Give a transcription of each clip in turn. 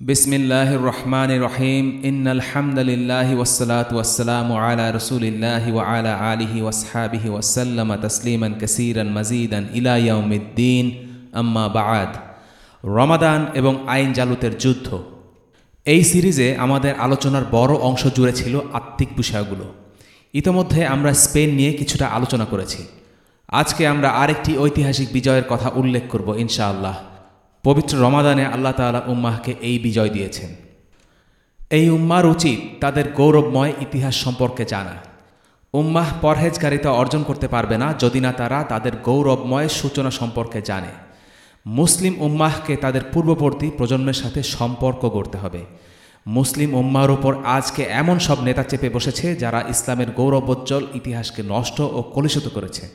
বিসমিল্লাহ রহমান রহিম ইন্নাল হামদুলিল্লাহি ওয়াসসালাতু ওয়াসসালামু আলা রাসূলিল্লাহি আলা আলিহি ওয়াসহাবিহি ওয়াসাল্লামা তাসলিমান কাসীরান মাজিদান ইলা ইয়াউমিদ্দিন আম্মা বাআদ রমাদান এবং আইন জালুতের যুদ্ধ। এই সিরিজে আমাদের আলোচনার বড় অংশ জুড়ে ছিল আত্মিক বিষয়গুলো। ইতোমধ্যে আমরা স্পেন নিয়ে কিছুটা আলোচনা করেছি। আজকে আমরা আরেকটি ঐতিহাসিক বিজয়ের কথা উল্লেখ করব ইনশাআল্লাহ। পবিত্র রমাদানে আল্লাহ তাআলা উম্মাহকে এই বিজয় দিয়েছেন। এই উম্মার উচিত তাদের গৌরবময় ইতিহাস সম্পর্কে জানা। উম্মাহ পরহেজকারিতা অর্জন করতে পারবে না যদি না তারা তাদের গৌরবময় সূচনা সম্পর্কে জানে। মুসলিম উম্মাহকে তাদের পূর্ববর্তী প্রজন্মের সাথে সম্পর্ক গড়তে হবে। মুসলিম উম্মার ওপর আজকে এমন সব নেতা চেপে বসেছে যারা ইসলামের গৌরবোজ্জ্বল ইতিহাসকে নষ্ট ও কলুষিত করেছে।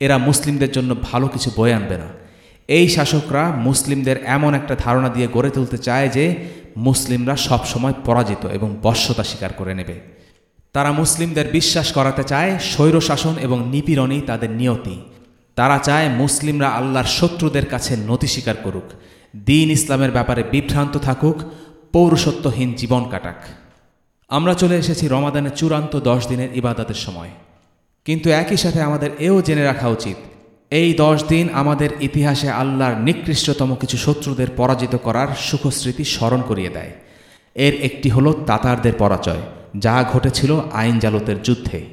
এরা মুসলিমদের জন্য ভালো কিছু বয়ে আনবে না। এই শাসকরা মুসলিমদের এমন একটা ধারণা দিয়ে গড়ে তুলতে চায় যে মুসলিমরা সবসময় পরাজিত এবং বশ্যতা স্বীকার করে নেবে। তারা মুসলিমদের বিশ্বাস করাতে চায় স্বৈরশাসন এবং নিপীড়নই তাদের নিয়তি। তারা চায় মুসলিমরা আল্লাহর শত্রুদের কাছে নতি স্বীকার করুক, দিন ইসলামের ব্যাপারে বিভ্রান্ত থাকুক পৌরসত্বহীন জীবন কাটাক। আমরা চলে এসেছি রমাদানের চূড়ান্ত দশ দিনের ইবাদতের সময়। কিন্তু একই সাথে আমাদের এও জেনে রাখা উচিত এই দশ দিন আমাদের ইতিহাসে আল্লাহর নিকৃষ্টতম কিছু শত্রুদের পরাজিত করার সুখস্মৃতি স্মরণ করিয়ে দেয়। এর একটি হলো তাতারদের পরাজয়, যা ঘটেছিল আইন জালতের যুদ্ধে।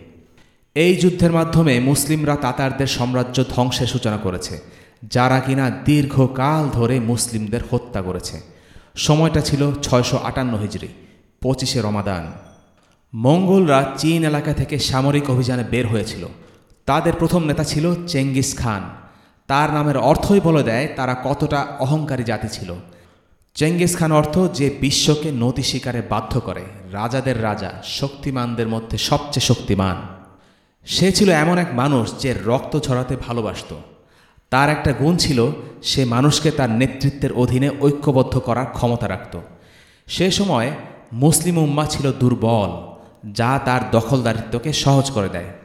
এই যুদ্ধের মাধ্যমে মুসলিমরা তাতারদের সাম্রাজ্য ধ্বংসের সূচনা করেছে, যারা কিনা দীর্ঘকাল ধরে মুসলিমদের হত্যা করেছে। সময়টা ছিল ছয়শো আটান্ন হিজড়ি পঁচিশে রমাদান। মঙ্গলরা চীন এলাকা থেকে সামরিক অভিযানে বের হয়েছিল। তাদের প্রথম নেতা ছিল চেঙ্গিস খান। তার নামের অর্থই বলে দেয় তারা কতটা অহংকারী জাতি ছিল। চেঙ্গিস খান অর্থ যে বিশ্বকে নতি শিকারে বাধ্য করে, রাজাদের রাজা, শক্তিমানদের মধ্যে সবচেয়ে শক্তিমান। সে ছিল এমন এক মানুষ যে রক্ত ঝরাতে ভালোবাসত। তার একটা গুণ ছিল, সে মানুষকে তার নেতৃত্বের অধীনে ঐক্যবদ্ধ করার ক্ষমতা রাখত। সে সময় মুসলিম উম্মা ছিল দুর্বল, যা তার দখলদারিত্বকে সহজ করে দেয়।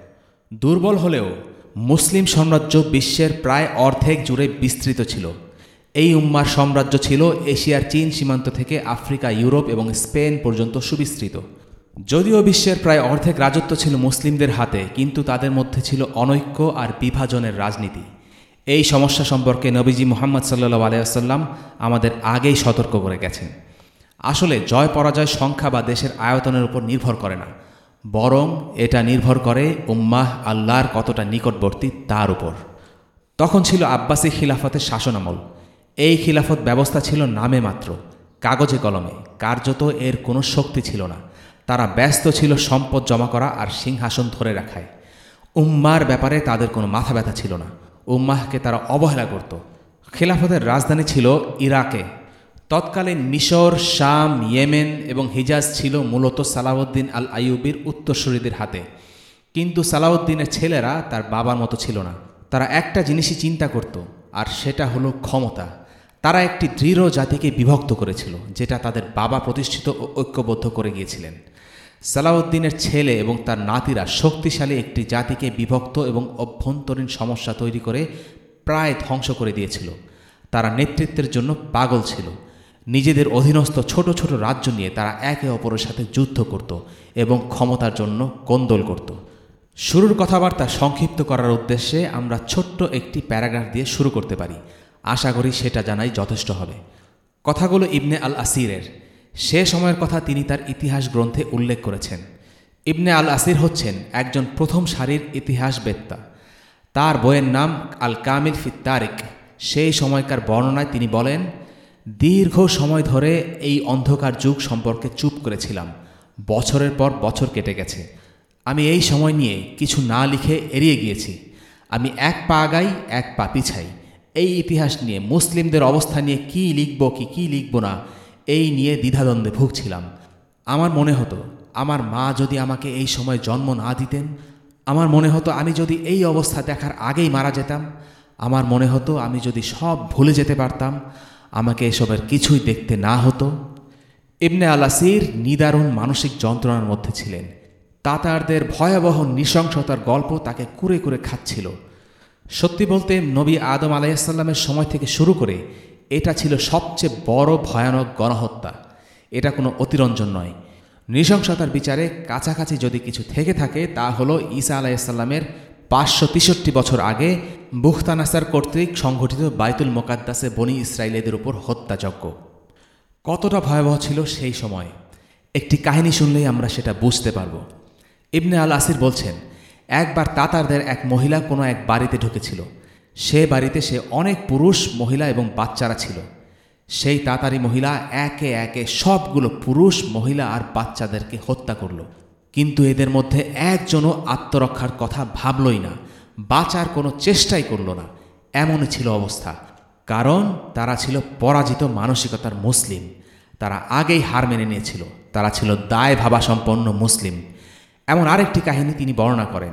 দুর্বল হলেও মুসলিম সাম্রাজ্য বিশ্বের প্রায় অর্ধেক জুড়ে বিস্তৃত ছিল। এই উম্মার সাম্রাজ্য ছিল এশিয়ার চীন সীমান্ত থেকে আফ্রিকা, ইউরোপ এবং স্পেন পর্যন্ত সুবিস্তৃত। যদিও বিশ্বের প্রায় অর্ধেক রাজত্ব ছিল মুসলিমদের হাতে, কিন্তু তাদের মধ্যে ছিল অনৈক্য আর বিভাজনের রাজনীতি। এই সমস্যা সম্পর্কে নবীজি মোহাম্মদ সাল্লু আলাইসাল্লাম আমাদের আগেই সতর্ক করে গেছেন। আসলে জয় পরাজয় সংখ্যা বা দেশের আয়তনের উপর নির্ভর করে না। বরং এটা নির্ভর করে উম্মাহ আল্লাহর কতটা নিকটবর্তী তার উপর। তখন ছিল আব্বাসী খিলাফতের শাসনামল এই খিলাফত ব্যবস্থা ছিল নামে মাত্র, কাগজে কলমে। কার্যত এর কোনো শক্তি ছিল না। তারা ব্যস্ত ছিল সম্পদ জমা করা আর সিংহাসন ধরে রাখায়। উম্মার ব্যাপারে তাদের কোনো মাথা ব্যথা ছিল না। উম্মাহকে তারা অবহেলা করত। খিলাফতের রাজধানী ছিল ইরাকে। তৎকালীন মিশর, শাম, ইয়েমেন এবং হিজাজ ছিল মূলত সালাউদ্দিন আল আইয়ুবির উত্তরসূরিদের হাতে। কিন্তু সালাউদ্দিনের ছেলেরা তার বাবার মতো ছিল না। তারা একটা জিনিসই চিন্তা করত, আর সেটা হলো ক্ষমতা। তারা একটি দৃঢ় জাতিকে বিভক্ত করেছিল, যেটা তাদের বাবা প্রতিষ্ঠিত ও ঐক্যবদ্ধ করে গিয়েছিলেন। সালাউদ্দিনের ছেলে এবং তার নাতিরা শক্তিশালী একটি জাতিকে বিভক্ত এবং অভ্যন্তরীণ সমস্যা তৈরি করে প্রায় ধ্বংস করে দিয়েছিল। তারা নেতৃত্বের জন্য পাগল ছিল। নিজেদের অধীনস্থ ছোট ছোট রাজ্য নিয়ে তারা একে অপরের সাথে যুদ্ধ করত এবং ক্ষমতার জন্য কোন্দল করত। শুরুর কথাবার্তা সংক্ষিপ্ত করার উদ্দেশ্যে আমরা ছোট্ট একটি প্যারাগ্রাফ দিয়ে শুরু করতে পারি। আশা করি সেটা জানাই যথেষ্ট হবে। কথাগুলো ইবনে আল আসিরের সে সময়ের কথা তিনি তার ইতিহাস গ্রন্থে উল্লেখ করেছেন। ইবনে আল আসির হচ্ছেন একজন প্রথম সারির ইতিহাসবেত্তা। তার বইয়ের নাম আল কামিল তারিক সেই সময়কার বর্ণনায় তিনি বলেন দীর্ঘ সময় ধরে এই অন্ধকার যুগ সম্পর্কে চুপ করেছিলাম। বছরের পর বছর কেটে গেছে। আমি এই সময় নিয়ে কিছু না লিখে এড়িয়ে গিয়েছি। আমি এক পা আগাই, এক পা পিছাই। এই ইতিহাস নিয়ে, মুসলিমদের অবস্থা নিয়ে কি লিখব কি কি লিখব না, এই নিয়ে দ্বিধাদ্বন্দ্বে ভুগছিলাম। আমার মনে হতো, আমার মা যদি আমাকে এই সময় জন্ম না দিতেন, আমার মনে হতো আমি যদি এই অবস্থা দেখার আগেই মারা যেতাম, আমার মনে হতো আমি যদি সব ভুলে যেতে পারতাম আমাকে এসবের কিছুই দেখতে না হতো। ইবনে আলাসির নিদারুণ মানসিক যন্ত্রণার মধ্যে ছিলেন। তাতারদের ভয়াবহ নৃশংসতার গল্প তাকে কুরে কুরে খাচ্ছিল। সত্যি বলতে, নবী আদম আলাইসাল্লামের সময় থেকে শুরু করে এটা ছিল সবচেয়ে বড় ভয়ানক গণহত্যা। এটা কোনো অতিরঞ্জন নয়। নৃশংসতার বিচারে কাছাকাছি যদি কিছু থেকে থাকে, তা হলো ঈসা আলাইসাল্লামের পাঁচশো তেষট্টি বছর আগে বুখতানাসার কর্তৃক সংঘটিত বাইতুল মোকাদ্দাসে বনি ইসরায়েলেদের উপর হত্যাযজ্ঞ। কতটা ভয়াবহ ছিল সেই সময়? একটি কাহিনী শুনলেই আমরা সেটা বুঝতে পারব। ইবনে আল আসির বলছেন, একবার তাতারদের এক মহিলা কোনো এক বাড়িতে ঢুকেছিল। সে বাড়িতে সে অনেক পুরুষ, মহিলা এবং বাচ্চারা ছিল। সেই তাতারি মহিলা একে একে সবগুলো পুরুষ, মহিলা আর বাচ্চাদেরকে হত্যা করল। কিন্তু এদের মধ্যে একজনও আত্মরক্ষার কথা ভাবলই না, বাঁচার কোনো চেষ্টাই করল না। এমনই ছিল অবস্থা। কারণ তারা ছিল পরাজিত মানসিকতার মুসলিম। তারা আগেই হার মেনে নিয়েছিল। তারা ছিল দায় ভাবা সম্পন্ন মুসলিম। এমন আরেকটি কাহিনী তিনি বর্ণনা করেন।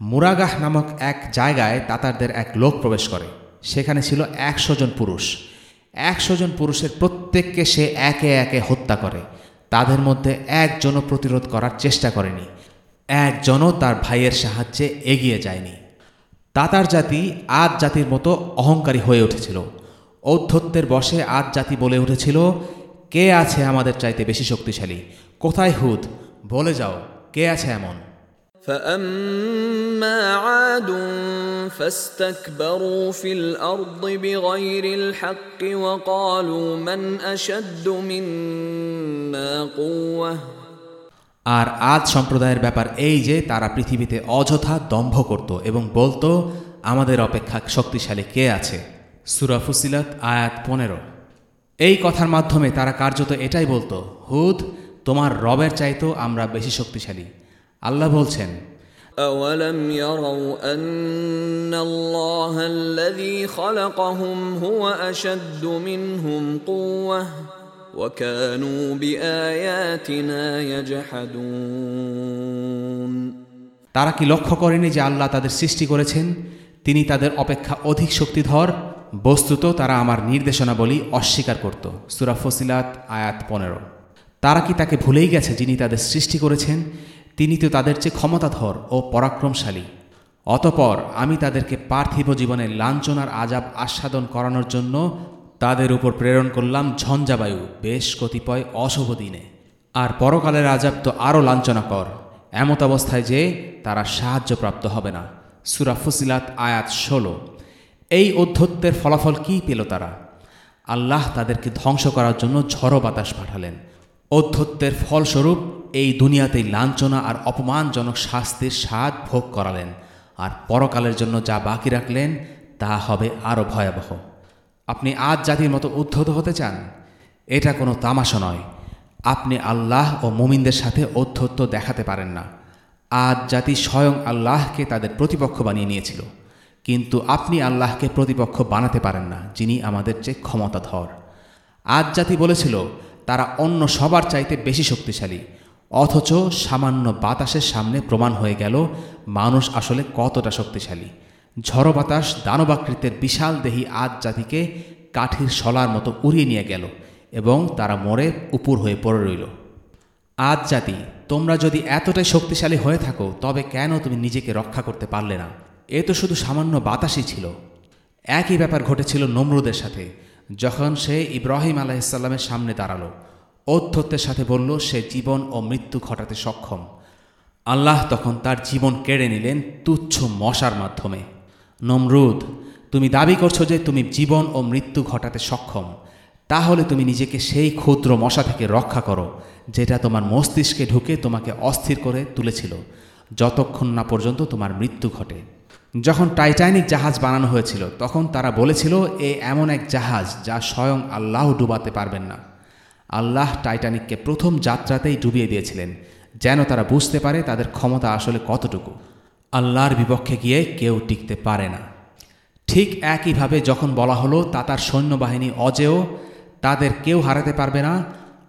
মুরাগাহ নামক এক জায়গায় তাতারদের এক লোক প্রবেশ করে। সেখানে ছিল একশো জন পুরুষ। একশো জন পুরুষের প্রত্যেককে সে একে একে হত্যা করে। তাদের মধ্যে একজনও প্রতিরোধ করার চেষ্টা করেনি। একজনও তার ভাইয়ের সাহায্যে এগিয়ে যায়নি। তাতার জাতি আদ জাতির মতো অহংকারী হয়ে উঠেছিল। ঔদ্ধত্যের বসে আদ জাতি বলে উঠেছিল, কে আছে আমাদের চাইতে বেশি শক্তিশালী? কোথায় হুদ? বলে যাও, কে আছে এমন? فأما عاد فاستكبروا في الأرض بغير الحق وقالوا من أشد منا قوة আর আদ সম্প্রদায়ের ব্যাপার এই যে তারা পৃথিবীতে অযথা দম্ভ করত এবং বলতো আমাদের অপেক্ষা শক্তিশালী কে আছে সুরা ফুসিলাত আয়াত পনেরো এই কথার মাধ্যমে তারা কার্যত এটাই বলতো হুদ তোমার রবের চাইতো আমরা বেশি শক্তিশালী আল্লাহ বলছেন أولم يروا أن الله الذي خلقهم هو أشد منهم قوة وكانوا بآياتنا يجحدون তারা কি লক্ষ্য করেনি যে আল্লাহ তাদের সৃষ্টি করেছেন তিনি তাদের অপেক্ষা অধিক শক্তিধর বস্তুত তারা আমার নির্দেশনাবলী অস্বীকার করত সুরা ফসিলাত আয়াত পনেরো তারা কি তাকে ভুলেই গেছে যিনি তাদের সৃষ্টি করেছেন তিনি তো তাদের চেয়ে ক্ষমতাধর ও পরাক্রমশালী। অতপর আমি তাদেরকে পার্থিব জীবনের লাঞ্ছনার আজাব আস্বাদন করানোর জন্য তাদের উপর প্রেরণ করলাম ঝঞ্ঝাবায়ু, বেশ কতিপয় অশুভ দিনে। আর পরকালের আজাব তো আরও লাঞ্ছনাকর, এমত অবস্থায় যে তারা সাহায্যপ্রাপ্ত হবে না। সুরা ফুসিলাত আয়াত ষোলো। এই অধ্যত্বের ফলাফল কী পেল তারা? আল্লাহ তাদেরকে ধ্বংস করার জন্য ঝড়ো বাতাস পাঠালেন। অধ্যত্বের ফলস্বরূপ এই দুনিয়াতেই লাঞ্ছনা আর অপমানজনক শাস্তির স্বাদ ভোগ করালেন। আর পরকালের জন্য যা বাকি রাখলেন, তা হবে আরও ভয়াবহ। আপনি আজ জাতির মতো উদ্ধত হতে চান? এটা কোনো তামাশা নয়। আপনি আল্লাহ ও মুমিনদের সাথে অধ্যত্ব দেখাতে পারেন না। আজ জাতি স্বয়ং আল্লাহকে তাদের প্রতিপক্ষ বানিয়ে নিয়েছিল। কিন্তু আপনি আল্লাহকে প্রতিপক্ষ বানাতে পারেন না, যিনি আমাদের চেয়ে ক্ষমতাধর। আজ জাতি বলেছিল, তারা অন্য সবার চাইতে বেশি শক্তিশালী। অথচ সামান্য বাতাসের সামনে প্রমাণ হয়ে গেল মানুষ আসলে কতটা শক্তিশালী। ঝড়ো বাতাস দানবাকৃতের বিশাল দেহী আজ জাতিকে কাঠির শলার মতো উড়িয়ে নিয়ে গেল এবং তারা মরে উপুর হয়ে পড়ে রইল। আজ জাতি, তোমরা যদি এতটাই শক্তিশালী হয়ে থাকো, তবে কেন তুমি নিজেকে রক্ষা করতে পারলে না? এ তো শুধু সামান্য বাতাসই ছিল। একই ব্যাপার ঘটেছিল নমরুদের সাথে, যখন সে ইব্রাহিম আলাহিসাল্লামের সামনে দাঁড়াল। ঔদ্ধত্যের সাথে বলল, সে জীবন ও মৃত্যু ঘটাতে সক্ষম। আল্লাহ তখন তার জীবন কেড়ে নিলেন তুচ্ছ মশার মাধ্যমে। নমরুদ, তুমি দাবি করছ যে তুমি জীবন ও মৃত্যু ঘটাতে সক্ষম। তাহলে তুমি নিজেকে সেই ক্ষুদ্র মশা থেকে রক্ষা করো, যেটা তোমার মস্তিষ্কে ঢুকে তোমাকে অস্থির করে তুলেছিল, যতক্ষণ না পর্যন্ত তোমার মৃত্যু ঘটে। যখন টাইটানিক জাহাজ বানানো হয়েছিল, তখন তারা বলেছিল, এ এমন এক জাহাজ যা স্বয়ং আল্লাহ ডুবাতে পারবেন না। আল্লাহ টাইটানিককে প্রথম যাত্রাতেই ডুবিয়ে দিয়েছিলেন। যেন তারা বুঝতে পারে তাদের ক্ষমতা আসলে কতটুকু। আল্লাহর বিপক্ষে গিয়ে কেউ টিকতে পারে না। ঠিক একইভাবে যখন বলা হলো তাতার সৈন্যবাহিনী অজেয়, তাদের কেউ হারাতে পারবে না।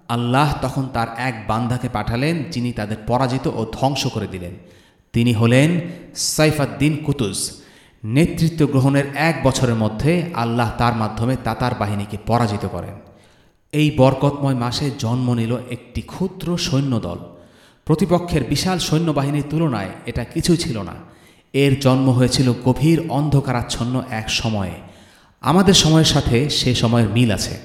আল্লাহ তখন তার এক বান্ধাকে পাঠালেন, যিনি তাদের পরাজিত ও ধ্বংস করে দিলেন। তিনি হলেন সাইফাদ্দিন কুতুজ নেতৃত্ব গ্রহণের এক বছরের মধ্যে আল্লাহ তার মাধ্যমে তাতার বাহিনীকে পরাজিত করেন। এই বরকতময় মাসে জন্ম নিল একটি ক্ষুদ্র সৈন্যদল। প্রতিপক্ষের বিশাল সৈন্যবাহিনীর তুলনায় এটা কিছুই ছিল না। এর জন্ম হয়েছিল গভীর অন্ধকারাচ্ছন্ন এক সময়ে। আমাদের সময়ের সাথে সে সময়ের মিল আছে।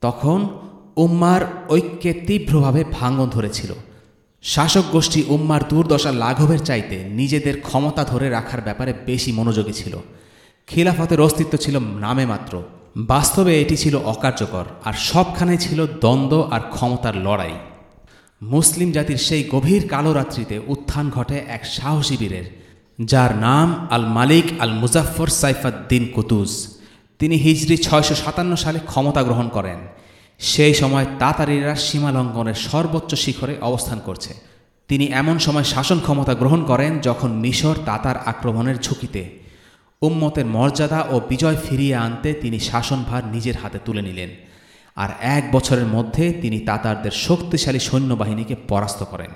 তখন উম্মার ঐক্যে তীব্রভাবে ভাঙন ধরেছিল। শাসক গোষ্ঠী উম্মার দুর্দশা লাঘবের চাইতে নিজেদের ক্ষমতা ধরে রাখার ব্যাপারে বেশি মনোযোগী ছিল। খিলাফতের অস্তিত্ব ছিল নামে মাত্র। বাস্তবে এটি ছিল অকার্যকর আর সবখানে ছিল দ্বন্দ্ব আর ক্ষমতার লড়াই। মুসলিম জাতির সেই গভীর কালো রাত্রিতে উত্থান ঘটে এক সাহসী বীরের, যার নাম আল মালিক আল মুজাফর সাইফাদ্দিন কুতুজ। তিনি হিজরি ছয়শো সাতান্ন সালে ক্ষমতা গ্রহণ করেন। সেই সময় তাতারিরা সীমালঙ্ঘনের সর্বোচ্চ শিখরে অবস্থান করছে। তিনি এমন সময় শাসন ক্ষমতা গ্রহণ করেন যখন মিশর তাতার আক্রমণের ঝুঁকিতে উম্মতের মর্যাদা ও বিজয় ফিরিয়ে আনতে তিনি শাসনভার নিজের হাতে তুলে নিলেন। আর এক বছরের মধ্যে তিনি তাতারদের শক্তিশালী সৈন্যবাহিনীকে পরাস্ত করেন।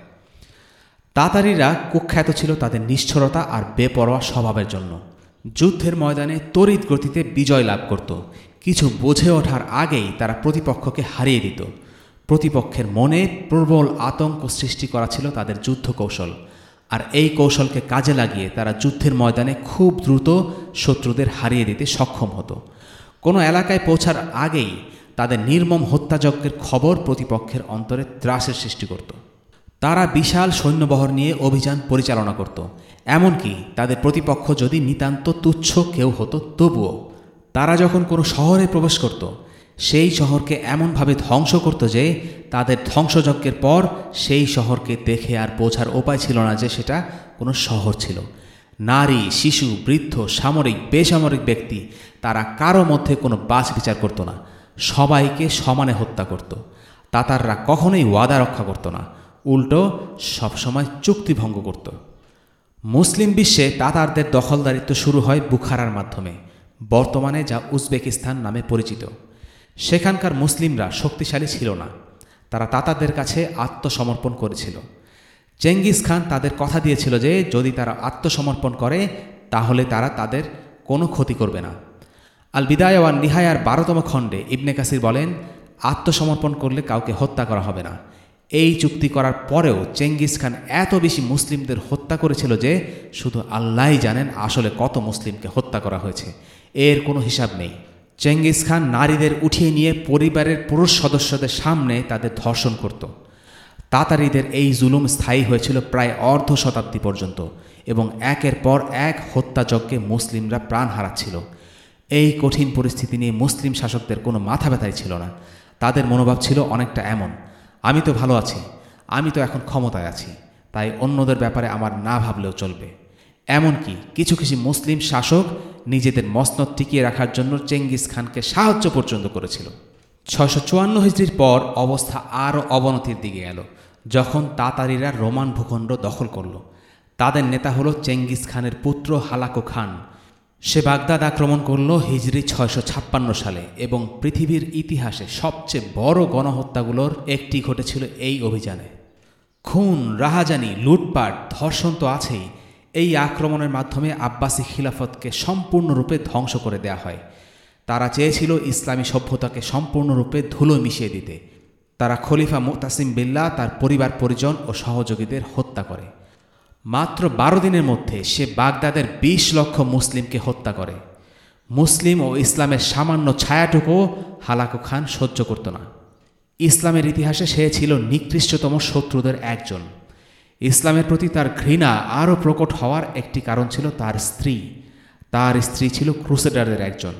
তাতারিরা কুখ্যাত ছিল তাদের নিষ্ঠুরতা আর বেপরোয়া স্বভাবের জন্য। যুদ্ধের ময়দানে তড়িৎ গতিতে বিজয় লাভ করত। কিছু বোঝে ওঠার আগেই তারা প্রতিপক্ষকে হারিয়ে দিত। প্রতিপক্ষের মনে প্রবল আতঙ্ক সৃষ্টি করা ছিল তাদের যুদ্ধ কৌশল আর এই কৌশলকে কাজে লাগিয়ে তারা যুদ্ধের ময়দানে খুব দ্রুত শত্রুদের হারিয়ে দিতে সক্ষম হতো। কোনো এলাকায় পৌঁছার আগেই তাদের নির্মম হত্যাযজ্ঞের খবর প্রতিপক্ষের অন্তরে ত্রাসের সৃষ্টি করত। তারা বিশাল সৈন্যবহর নিয়ে অভিযান পরিচালনা করত। এমনকি তাদের প্রতিপক্ষ যদি নিতান্ত তুচ্ছ কেউ হতো, তবুও তারা যখন কোনো শহরে প্রবেশ করত সেই শহরকে এমনভাবে ধ্বংস করত যে তাদের ধ্বংসযজ্ঞের পর সেই শহরকে দেখে আর বোঝার উপায় ছিল না যে সেটা কোনো শহর ছিল। নারী, শিশু, বৃদ্ধ, সামরিক, বেসামরিক ব্যক্তি, তারা কারও মধ্যে কোনো বাস বিচার করতো না। সবাইকে সমানে হত্যা করত। তাতাররা কখনোই ওয়াদা রক্ষা করত না। উল্টো সবসময় চুক্তিভঙ্গ করত। মুসলিম বিশ্বে তাতারদের দখলদারিত্ব শুরু হয় বুখারার মাধ্যমে। বর্তমানে যা উজবেকিস্তান নামে পরিচিত। সেখানকার মুসলিমরা শক্তিশালী ছিল না। তারা তাতাদের কাছে আত্মসমর্পণ করেছিল। চেঙ্গিস খান তাদের কথা দিয়েছিল যে, যদি তারা আত্মসমর্পণ করে, তাহলে তারা তাদের কোনো ক্ষতি করবে না। আল বিদায়ওয়ান নিহায়ার বারোতম খণ্ডে ইবনে কাসির বলেন, আত্মসমর্পণ করলে কাউকে হত্যা করা হবে না। এই চুক্তি করার পরেও চেঙ্গিস খান এত বেশি মুসলিমদের হত্যা করেছিল যে, শুধু আল্লাহ জানেন আসলে কত মুসলিমকে হত্যা করা হয়েছে। এর কোনো হিসাব নেই। চেঙ্গিস খান নারীদের উঠিয়ে নিয়ে পরিবারের পুরুষ সদস্যদের সামনে তাদের ধর্ষণ করত। তাতারিদের এই জুলুম স্থায়ী হয়েছিল প্রায় অর্ধ শতাব্দী পর্যন্ত এবং একের পর এক হত্যাযজ্ঞে মুসলিমরা প্রাণ হারাচ্ছিল। এই কঠিন পরিস্থিতি নিয়ে মুসলিম শাসকদের কোনো মাথা ব্যথাই ছিল না। তাদের মনোভাব ছিল অনেকটা এমন, আমি তো ভালো আছি, আমি তো এখন ক্ষমতায় আছি, তাই অন্যদের ব্যাপারে আমার না ভাবলেও চলবে। এমনকি কিছু কিছু মুসলিম শাসক নিজেদের মসনদ টিকিয়ে রাখার জন্য চেঙ্গিস খানকে সাহায্য পর্যন্ত করেছিল। ছয়শো চুয়ান্ন হিজড়ির পর অবস্থা আরও অবনতির দিকে গেল যখন তাতারিরা রোমান ভূখণ্ড দখল করল। তাদের নেতা হলো চেঙ্গিস খানের পুত্র হালাকো খান। সে বাগদাদ আক্রমণ করল হিজরি ছয়শো ছাপ্পান্ন সালে এবং পৃথিবীর ইতিহাসে সবচেয়ে বড় গণহত্যাগুলোর একটি ঘটেছিল এই অভিযানে। খুন, রাহাজানি, লুটপাট, ধর্ষণ তো আছেই এই আক্রমণের মাধ্যমে আব্বাসী খিলাফতকে সম্পূর্ণরূপে ধ্বংস করে দেয়া হয়। তারা চেয়েছিল ইসলামী সভ্যতাকে সম্পূর্ণরূপে ধুলো মিশিয়ে দিতে। তারা খলিফা মুতাসিম বিল্লা তার পরিবার পরিজন ও সহযোগীদের হত্যা করে। মাত্র বারো দিনের মধ্যে সে বাগদাদের ২০ লক্ষ মুসলিমকে হত্যা করে। মুসলিম ও ইসলামের সামান্য ছায়াটুকু হালাকু খান সহ্য করত না। ইসলামের ইতিহাসে সে ছিল নিকৃষ্টতম শত্রুদের একজন। ইসলামের প্রতি তার ঘৃণা আরও প্রকট হওয়ার একটি কারণ ছিল তার স্ত্রী। তার স্ত্রী ছিল ক্রুসেডারদের একজন।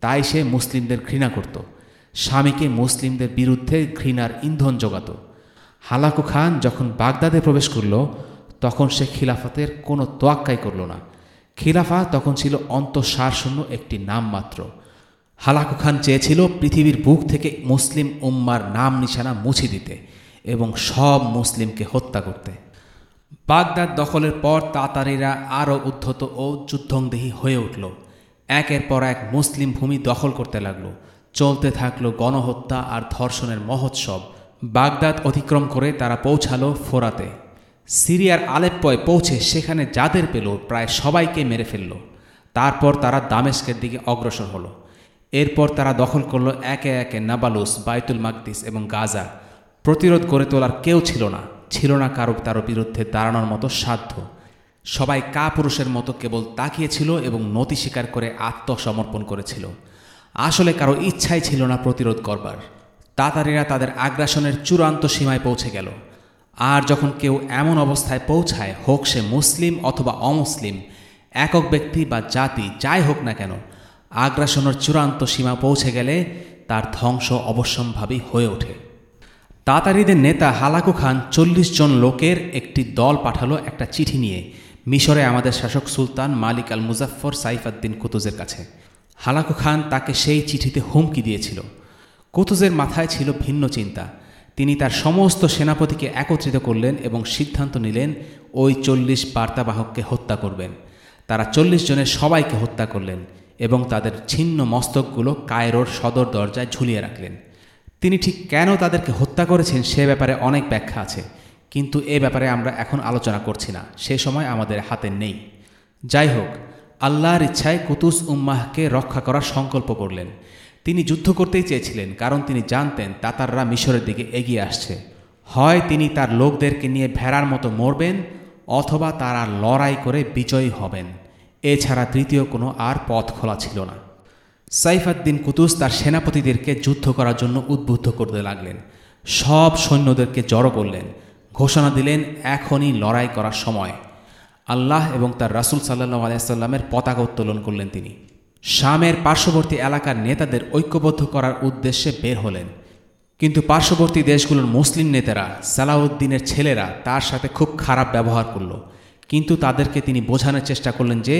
তাই সে মুসলিমদের ঘৃণা করত। স্বামীকে মুসলিমদের বিরুদ্ধে ঘৃণার ইন্ধন জোগাত। হালাকু খান যখন বাগদাদে প্রবেশ করল, তখন সে খিলাফতের কোনো তোয়াক্কাই করল না। খিলাফা তখন ছিল অন্তঃসারশূন্য একটি নাম মাত্র। হালাকু খান চেয়েছিল পৃথিবীর বুক থেকে মুসলিম উম্মার নাম নিশানা মুছে দিতে এবং সব মুসলিমকে হত্যা করতে। বাগদাদ দখলের পর তাতারিরা আরও উদ্ধত ও যুদ্ধংদেহী হয়ে উঠল। একের পর এক মুসলিম ভূমি দখল করতে লাগল। চলতে থাকল গণহত্যা আর ধর্ষণের মহোৎসব। বাগদাদ অতিক্রম করে তারা পৌঁছালো ফোরাতে। সিরিয়ার আলেপ্পয় পৌঁছে সেখানে যাদের পেল প্রায় সবাইকে মেরে ফেলল। তারপর তারা দামেস্কের দিকে অগ্রসর হলো। এরপর তারা দখল করল একে একে নাবালুস, বাইতুল মাকদিস এবং গাজা। প্রতিরোধ গড়ে তোলার কেউ ছিল না। ছিল না কারও তারও বিরুদ্ধে দাঁড়ানোর মতো সাধ্য। সবাই কা পুরুষের মতো কেবল তাকিয়েছিল এবং নতি স্বীকার করে আত্মসমর্পণ করেছিল। আসলে কারও ইচ্ছাই ছিল না প্রতিরোধ করবার। তাতারিরা তাদের আগ্রাসনের চূড়ান্ত সীমায় পৌঁছে গেল। আর যখন কেউ এমন অবস্থায় পৌঁছায়, হোক সে মুসলিম অথবা অমুসলিম, একক ব্যক্তি বা জাতি যাই হোক না কেন, আগ্রাসনের চূড়ান্ত সীমা পৌঁছে গেলে তার ধ্বংস অবশ্যম্ভাবী হয়ে ওঠে। তাতারিদের নেতা হালাকু খান চল্লিশ জন লোকের একটি দল পাঠালো একটা চিঠি নিয়ে, মিশরে আমাদের শাসক সুলতান মালিক আল মুজাফর সাইফাদ্দিন কুতুজের কাছে। হালাকু খান তাকে সেই চিঠিতে হুমকি দিয়েছিল। কুতুজের মাথায় ছিল ভিন্ন চিন্তা। তিনি তার সমস্ত সেনাপতিকে একত্রিত করলেন এবং সিদ্ধান্ত নিলেন, ওই চল্লিশ বার্তাবাহককে হত্যা করবেন। তারা চল্লিশ জনের সবাইকে হত্যা করলেন এবং তাদের ছিন্ন মস্তকগুলো কায়রোর সদর দরজায় ঝুলিয়ে রাখলেন। তিনি ঠিক কেন তাদেরকে হত্যা করেছেন সে ব্যাপারে অনেক ব্যাখ্যা আছে। কিন্তু এ ব্যাপারে আমরা এখন আলোচনা করছি না। সে সময় আমাদের হাতে নেই। যাই হোক, আল্লাহর ইচ্ছায় কুতুস উম্মাহকে রক্ষা করার সংকল্প করলেন। তিনি যুদ্ধ করতেই চেয়েছিলেন, কারণ তিনি জানতেন তাতাররা মিশরের দিকে এগিয়ে আসছে। হয় তিনি তার লোকদেরকে নিয়ে ভেড়ার মতো মরবেন, অথবা তারা লড়াই করে বিজয়ী হবেন। এছাড়া তৃতীয় কোনো আর পথ খোলা ছিল না। সাইফাদ্দিন কুতুস তার সেনাপতিদেরকে যুদ্ধ করার জন্য উদ্বুদ্ধ করতে লাগলেন। সব সৈন্যদেরকে জড়ো করলেন। ঘোষণা দিলেন, এখনই লড়াই করার সময়। আল্লাহ এবং তার রাসুল সাল্লাহ আলাইসাল্লামের পতাকা উত্তোলন করলেন তিনি। শামের পার্শ্ববর্তী এলাকার নেতাদের ঐক্যবদ্ধ করার উদ্দেশ্যে বের হলেন। কিন্তু পার্শ্ববর্তী দেশগুলোর মুসলিম নেতারা সালাউদ্দিনের ছেলেরা তার সাথে খুব খারাপ ব্যবহার করল। কিন্তু তাদেরকে তিনি বোঝানোর চেষ্টা করলেন যে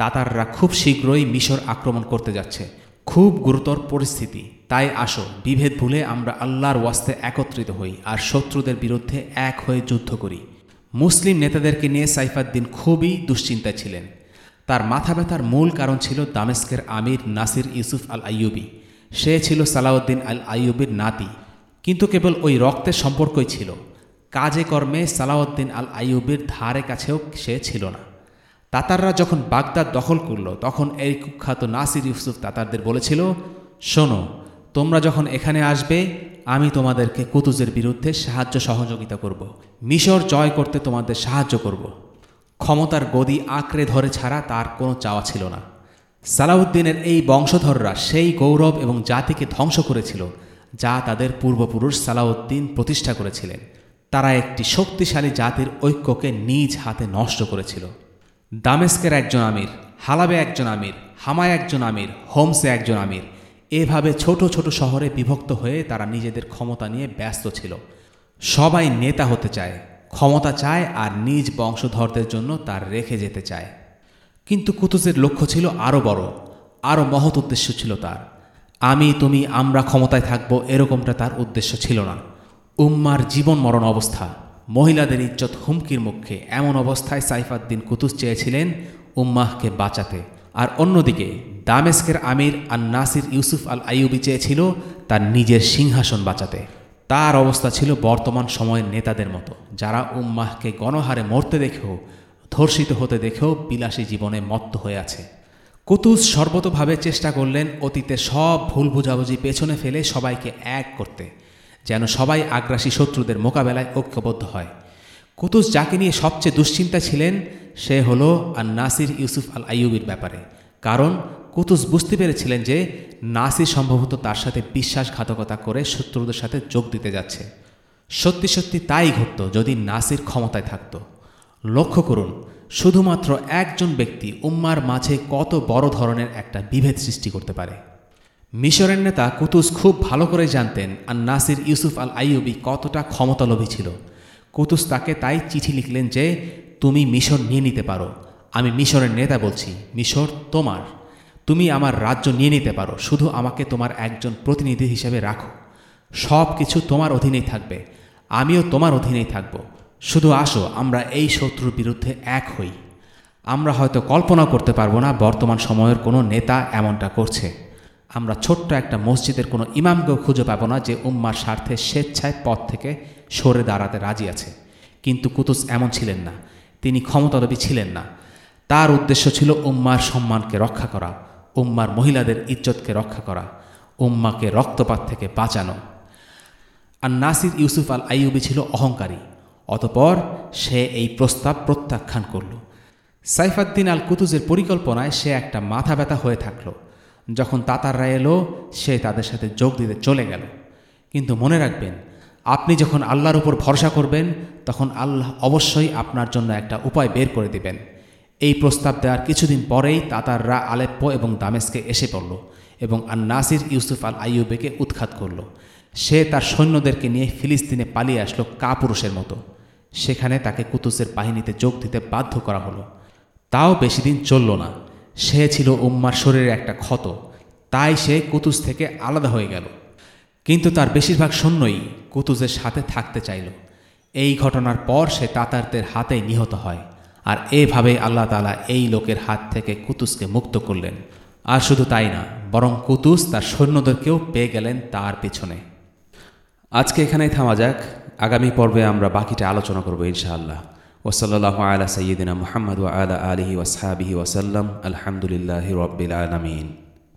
তাতাররা খুব শীঘ্রই মিশর আক্রমণ করতে যাচ্ছে। খুব গুরুতর পরিস্থিতি। তাই আসো, বিভেদ ভুলে আমরা আল্লাহর ওয়াস্তে একত্রিত হই আর শত্রুদের বিরুদ্ধে এক হয়ে যুদ্ধ করি। মুসলিম নেতাদেরকে নিয়ে সাইফাদ্দিন খুবই দুশ্চিন্তায় ছিলেন। তার মাথা ব্যথার মূল কারণ ছিল দামেস্কের আমির নাসির ইউসুফ আল আইয়ুবি সে ছিল সালাউদ্দিন আল আইয়ুবির নাতি, কিন্তু কেবল ওই রক্তের সম্পর্কই ছিল। কাজে কর্মে সালাউদ্দিন আল আইয়ুবির ধারে কাছেও সে ছিল না তাতাররা যখন বাগদাদ দখল করল, তখন এই কুখ্যাত নাসির ইউসুফ তাতারদের বলেছিল, শোনো, তোমরা যখন এখানে আসবে, আমি তোমাদেরকে কুতুজের বিরুদ্ধে সাহায্য সহযোগিতা করব। মিশর জয় করতে তোমাদের সাহায্য করব। ক্ষমতার গদি আঁকড়ে ধরে ছাড়া তার কোনো চাওয়া ছিল না সালাউদ্দিনের এই বংশধররা সেই গৌরব এবং জাতিকে ধ্বংস করেছিল, যা তাদের পূর্বপুরুষ সালাউদ্দিন প্রতিষ্ঠা করেছিলেন তারা একটি শক্তিশালী জাতির ঐক্যকে নিজ হাতে নষ্ট করেছিল। দামেস্কের একজন আমির, হালাবে একজন আমির, হামায় একজন আমির, হোমসে একজন আমির, এভাবে ছোট ছোট শহরে বিভক্ত হয়ে তারা নিজেদের ক্ষমতা নিয়ে ব্যস্ত ছিল। সবাই নেতা হতে চায়, ক্ষমতা চায় আর নিজ বংশধরদের জন্য তার রেখে যেতে চায়। কিন্তু কুতুজের লক্ষ্য ছিল আরও বড় আরও মহৎ উদ্দেশ্য ছিল তার। আমি, তুমি, আমরা ক্ষমতায় থাকব এরকমটা তার উদ্দেশ্য ছিল না। উম্মার জীবন মরণ অবস্থা। মহিলাদের ইজ্জত হুমকির মুখে এমন অবস্থায় সাইফাদ্দিন কুতুস চেয়েছিলেন উম্মাহকে বাঁচাতে। আর অন্যদিকে দামেস্কের আমির আর নাসির ইউসুফ আল আইয়ুবি চেয়েছিল তার নিজের সিংহাসন বাঁচাতে। তার অবস্থা ছিল বর্তমান সময়ের নেতাদের মতো, যারা উম্মাহকে গণহারে মরতে দেখেও, ধর্ষিত হতে দেখেও বিলাসী জীবনে মত্ত হয়ে আছে। কুতুস সর্বতভাবে চেষ্টা করলেন অতীতে সব ভুল বুঝাবুঝি পেছনে ফেলে সবাইকে এক করতে। যেন সবাই আগ্রাসী শত্রুদের মোকাবেলায় ঐক্যবদ্ধ হয়। কুতুস যাকে নিয়ে সবচেয়ে দুশ্চিন্তা ছিলেন, সে হল আর নাসির ইউসুফ আল আইয়ুবির ব্যাপারে। কারণ কুতুস বুঝতে পেরেছিলেন যে নাসির সম্ভবত তার সাথে বিশ্বাসঘাতকতা করে শত্রুদের সাথে যোগ দিতে যাচ্ছে। সত্যি সত্যি তাই ঘটত যদি নাসির ক্ষমতায় থাকত। লক্ষ্য করুন, শুধুমাত্র একজন ব্যক্তি উম্মার মাঝে কত বড় ধরনের একটা বিভেদ সৃষ্টি করতে পারে। মিশরের নেতা কুতুস খুব ভালো করে জানতেন আর নাসির ইউসুফ আল আইয়ুবি কতটা ক্ষমতালোভী ছিল। কুতুস তাকে তাই চিঠি লিখলেন যে, তুমি মিশর নিয়ে নিতে পারো। আমি মিশরের নেতা বলছি, মিশর তোমার। তুমি আমার রাজ্য নিয়ে নিতে পারো। শুধু আমাকে তোমার একজন প্রতিনিধি হিসেবে রাখো। সব কিছু তোমার অধীনেই থাকবে। আমিও তোমার অধীনেই থাকব। শুধু আসো, আমরা এই শত্রুর বিরুদ্ধে এক হই। আমরা হয়তো কল্পনা করতে পারব না বর্তমান সময়ের কোনো নেতা এমনটা করছে। আমরা ছোট্ট একটা মসজিদের কোনো ইমামকেও খুঁজে পাবো না যে উম্মার স্বার্থে স্বেচ্ছায় পথ থেকে সরে দাঁড়াতে রাজি আছে। কিন্তু কুতুস এমন ছিলেন না। তিনি ক্ষমতালোভী ছিলেন না। তার উদ্দেশ্য ছিল উম্মার সম্মানকে রক্ষা করা, উম্মার মহিলাদের ইজ্জতকে রক্ষা করা, উম্মাকে রক্তপাত থেকে বাঁচানো। আর নাসির ইউসুফ আল আইয়ুবি ছিল অহংকারী, অতপর সে এই প্রস্তাব প্রত্যাখ্যান করল। সাইফাদ্দিন আল কুতুজের পরিকল্পনায় সে একটা মাথা ব্যথা হয়ে থাকল। যখন তাতাররা এলো, সে তাদের সাথে যোগ দিতে চলে গেল। কিন্তু মনে রাখবেন, আপনি যখন আল্লাহর উপর ভরসা করবেন, তখন আল্লাহ অবশ্যই আপনার জন্য একটা উপায় বের করে দিবেন। এই প্রস্তাব দেওয়ার কিছুদিন পরেই তাতাররা আলেপ্পো এবং দামেস্কে এসে পড়ল এবং আর নাসির ইউসুফ আল আইয়ুবেকে উৎখাত করল। সে তার সৈন্যদেরকে নিয়ে ফিলিস্তিনে পালিয়ে আসলো কাপুরুষের মতো। সেখানে তাকে কুতুসের বাহিনীতে যোগ দিতে বাধ্য করা হলো। তাও বেশি দিন চলল না। সে ছিল উম্মার শরীরে একটা ক্ষত। তাই সে কুতুস থেকে আলাদা হয়ে গেল। কিন্তু তার বেশিরভাগ সৈন্যই কুতুজের সাথে থাকতে চাইল। এই ঘটনার পর সে তাতারদের হাতে নিহত হয়। আর এভাবে আল্লাহ তালা এই লোকের হাত থেকে কুতুসকে মুক্ত করলেন। আর শুধু তাই না, বরং কুতুস তার সৈন্যদেরকেও পেয়ে গেলেন তার পেছনে। আজকে এখানেই থামা যাক। আগামী পর্বে আমরা বাকিটা আলোচনা করব ইনশাআল্লাহ। ওসল্লাহ আলা সঈদিনা মোহাম্মদ আলা আলহি ওসহাবিহি ওসাল্লাম আলহামদুলিল্লাহ রব্বিল আলমিন